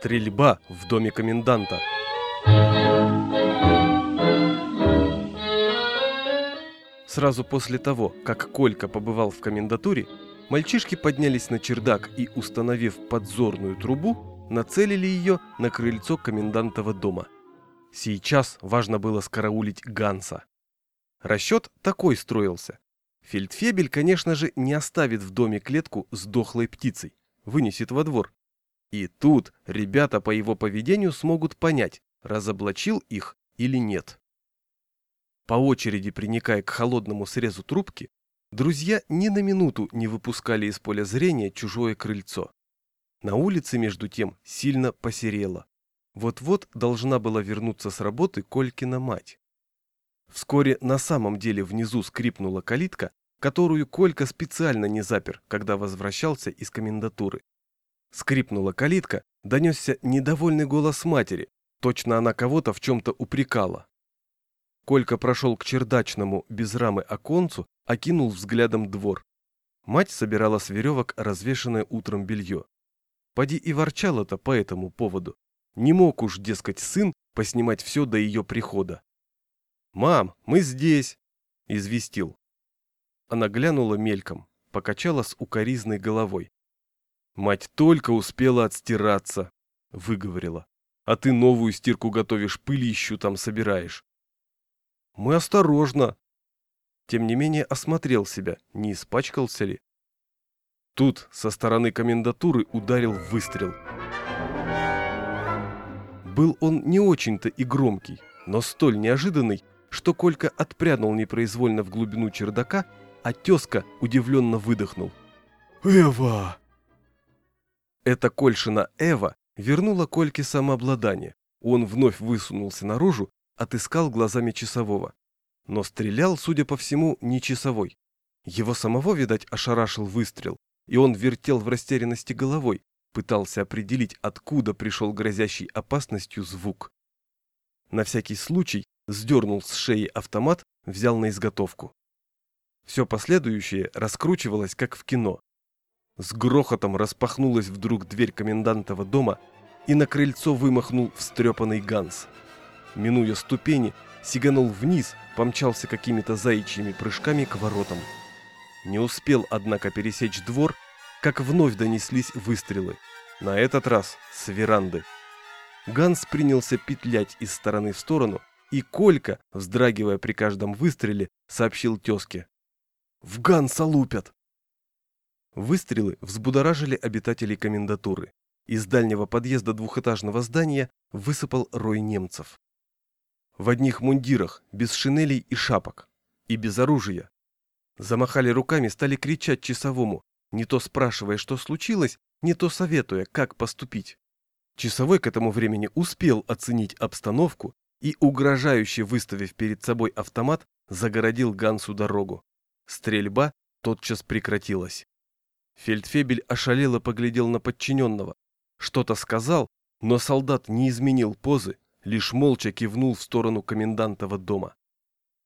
Стрельба в доме коменданта. Сразу после того, как Колька побывал в комендатуре, мальчишки поднялись на чердак и, установив подзорную трубу, нацелили ее на крыльцо комендантова дома. Сейчас важно было скараулить Ганса. Расчет такой строился. Фельдфебель, конечно же, не оставит в доме клетку с дохлой птицей, вынесет во двор. И тут ребята по его поведению смогут понять, разоблачил их или нет. По очереди приникая к холодному срезу трубки, друзья ни на минуту не выпускали из поля зрения чужое крыльцо. На улице, между тем, сильно посерело. Вот-вот должна была вернуться с работы Колькина мать. Вскоре на самом деле внизу скрипнула калитка, которую Колька специально не запер, когда возвращался из комендатуры. Скрипнула калитка, донесся недовольный голос матери, точно она кого-то в чем-то упрекала. Колька прошел к чердачному, без рамы оконцу, окинул взглядом двор. Мать собирала с веревок развешанное утром белье. Поди и ворчала-то по этому поводу. Не мог уж, дескать, сын поснимать все до ее прихода. «Мам, мы здесь!» – известил. Она глянула мельком, покачала с укоризной головой. Мать только успела отстираться, выговорила. А ты новую стирку готовишь, пылищу там собираешь. Мы осторожно. Тем не менее осмотрел себя, не испачкался ли. Тут со стороны комендатуры ударил выстрел. Был он не очень-то и громкий, но столь неожиданный, что Колька отпрянул непроизвольно в глубину чердака, а тезка удивленно выдохнул. «Эва!» Эта Кольшина Эва вернула Кольке самообладание. Он вновь высунулся наружу, отыскал глазами часового. Но стрелял, судя по всему, не часовой. Его самого, видать, ошарашил выстрел, и он вертел в растерянности головой, пытался определить, откуда пришел грозящий опасностью звук. На всякий случай сдернул с шеи автомат, взял на изготовку. Все последующее раскручивалось, как в кино. С грохотом распахнулась вдруг дверь комендантова дома, и на крыльцо вымахнул встрепанный Ганс. Минуя ступени, сиганул вниз, помчался какими-то заячьими прыжками к воротам. Не успел, однако, пересечь двор, как вновь донеслись выстрелы. На этот раз с веранды. Ганс принялся петлять из стороны в сторону, и Колька, вздрагивая при каждом выстреле, сообщил тезке. «В Ганса лупят!» Выстрелы взбудоражили обитателей комендатуры. Из дальнего подъезда двухэтажного здания высыпал рой немцев. В одних мундирах, без шинелей и шапок. И без оружия. Замахали руками, стали кричать часовому, не то спрашивая, что случилось, не то советуя, как поступить. Часовой к этому времени успел оценить обстановку и, угрожающе выставив перед собой автомат, загородил Гансу дорогу. Стрельба тотчас прекратилась. Фельдфебель ошалело поглядел на подчиненного. Что-то сказал, но солдат не изменил позы, лишь молча кивнул в сторону комендантова дома.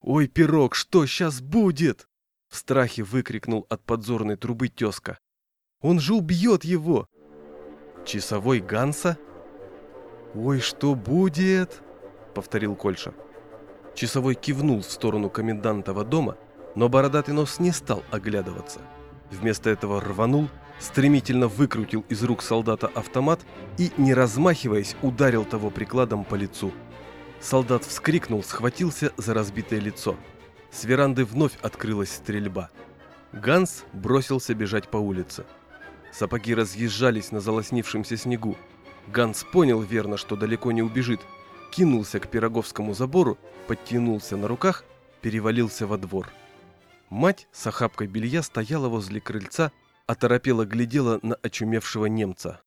«Ой, пирог, что сейчас будет?» В страхе выкрикнул от подзорной трубы тезка. «Он же убьет его!» «Часовой Ганса?» «Ой, что будет?» — повторил Кольша. Часовой кивнул в сторону комендантова дома, но бородатый нос не стал оглядываться. Вместо этого рванул, стремительно выкрутил из рук солдата автомат и, не размахиваясь, ударил того прикладом по лицу. Солдат вскрикнул, схватился за разбитое лицо. С веранды вновь открылась стрельба. Ганс бросился бежать по улице. Сапоги разъезжались на залоснившемся снегу. Ганс понял верно, что далеко не убежит. Кинулся к пироговскому забору, подтянулся на руках, перевалился во двор. Мать с охапкой белья стояла возле крыльца, оторопела глядела на очумевшего немца.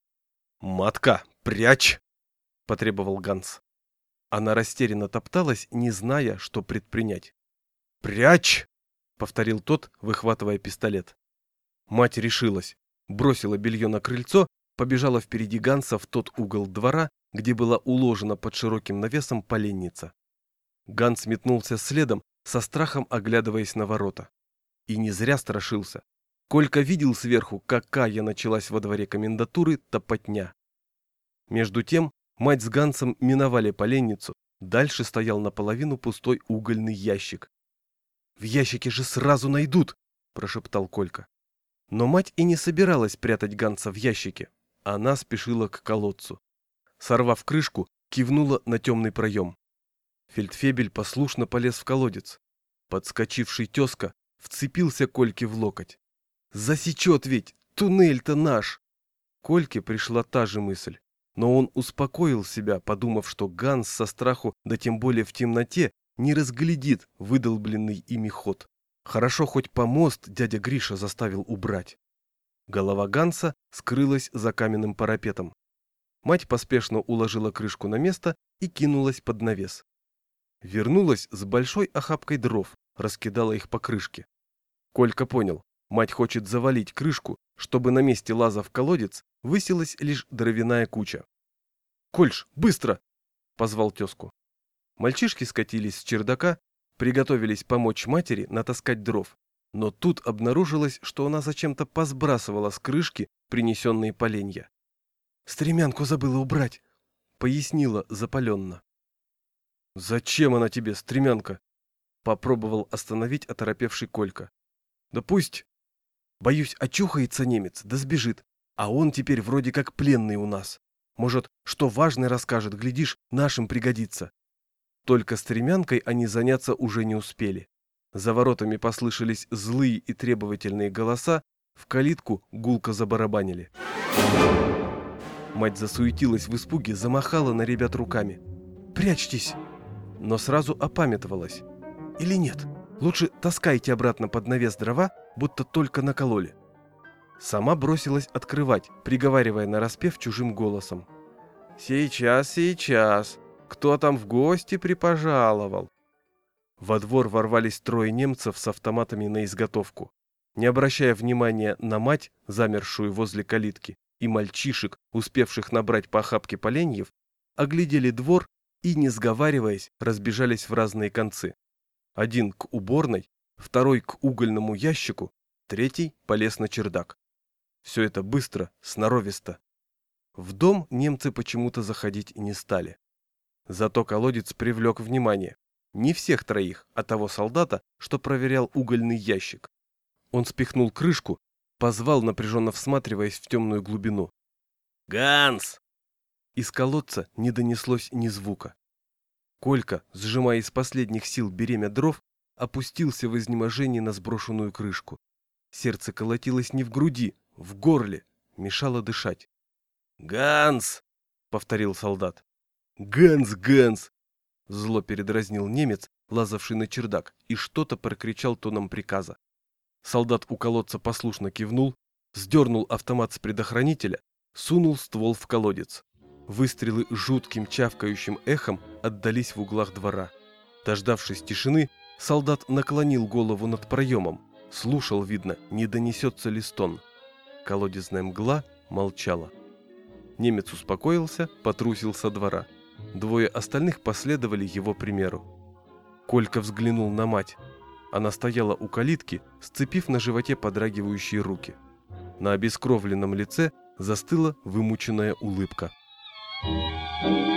«Матка, прячь!» – потребовал Ганс. Она растерянно топталась, не зная, что предпринять. «Прячь!» – повторил тот, выхватывая пистолет. Мать решилась, бросила белье на крыльцо, побежала впереди Ганса в тот угол двора, где была уложена под широким навесом поленница. Ганс метнулся следом, со страхом оглядываясь на ворота. И не зря страшился. Колька видел сверху, какая началась во дворе комендатуры топотня. Между тем, мать с Гансом миновали поленницу, дальше стоял наполовину пустой угольный ящик. «В ящике же сразу найдут!» – прошептал Колька. Но мать и не собиралась прятать Ганса в ящике. Она спешила к колодцу. Сорвав крышку, кивнула на темный проем. Фельдфебель послушно полез в колодец. Подскочивший тезка вцепился Кольке в локоть. «Засечет ведь! Туннель-то наш!» Кольке пришла та же мысль. Но он успокоил себя, подумав, что Ганс со страху, да тем более в темноте, не разглядит выдолбленный ими ход. Хорошо хоть помост дядя Гриша заставил убрать. Голова Ганса скрылась за каменным парапетом. Мать поспешно уложила крышку на место и кинулась под навес. Вернулась с большой охапкой дров, раскидала их по крышке. Колька понял, мать хочет завалить крышку, чтобы на месте лаза в колодец высилась лишь дровяная куча. «Кольш, быстро!» – позвал тезку. Мальчишки скатились с чердака, приготовились помочь матери натаскать дров. Но тут обнаружилось, что она зачем-то посбрасывала с крышки принесенные поленья. «Стремянку забыла убрать», — пояснила запаленно. «Зачем она тебе, стремянка?» — попробовал остановить оторопевший Колька. «Да пусть...» «Боюсь, очухается немец, да сбежит, а он теперь вроде как пленный у нас. Может, что важное расскажет, глядишь, нашим пригодится». Только стремянкой они заняться уже не успели. За воротами послышались злые и требовательные голоса, в калитку гулко забарабанили. Мать засуетилась в испуге, замахала на ребят руками. «Прячьтесь!» Но сразу опамятовалась. «Или нет? Лучше таскайте обратно под навес дрова, будто только накололи». Сама бросилась открывать, приговаривая нараспев чужим голосом. «Сейчас, сейчас! Кто там в гости припожаловал?» Во двор ворвались трое немцев с автоматами на изготовку. Не обращая внимания на мать, замершую возле калитки, и мальчишек, успевших набрать по охапке поленьев, оглядели двор и, не сговариваясь, разбежались в разные концы. Один к уборной, второй к угольному ящику, третий полез на чердак. Все это быстро, сноровисто. В дом немцы почему-то заходить не стали. Зато колодец привлек внимание. Не всех троих, а того солдата, что проверял угольный ящик. Он спихнул крышку Позвал, напряженно всматриваясь в темную глубину. «Ганс!» Из колодца не донеслось ни звука. Колька, сжимая из последних сил беремя дров, опустился в изнеможении на сброшенную крышку. Сердце колотилось не в груди, в горле, мешало дышать. «Ганс!» — повторил солдат. «Ганс, Ганс!» Зло передразнил немец, лазавший на чердак, и что-то прокричал тоном приказа. Солдат у колодца послушно кивнул, сдернул автомат с предохранителя, сунул ствол в колодец. Выстрелы жутким чавкающим эхом отдались в углах двора. Дождавшись тишины, солдат наклонил голову над проемом. Слушал, видно, не донесется ли стон. Колодезная мгла молчала. Немец успокоился, потрусил со двора. Двое остальных последовали его примеру. Колька взглянул на мать. Она стояла у калитки, сцепив на животе подрагивающие руки. На обескровленном лице застыла вымученная улыбка. Música